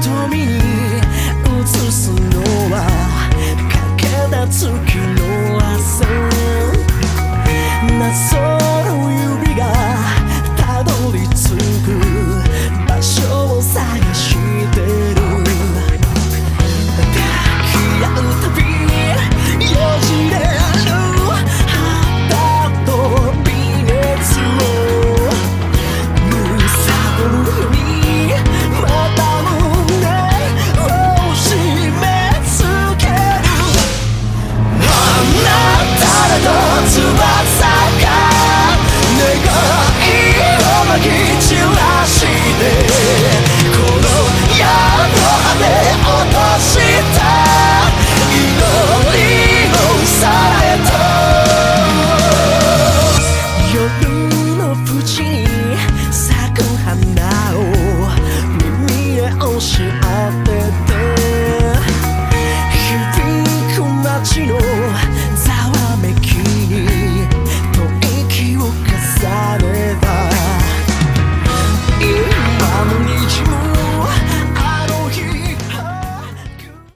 瞳に映す você.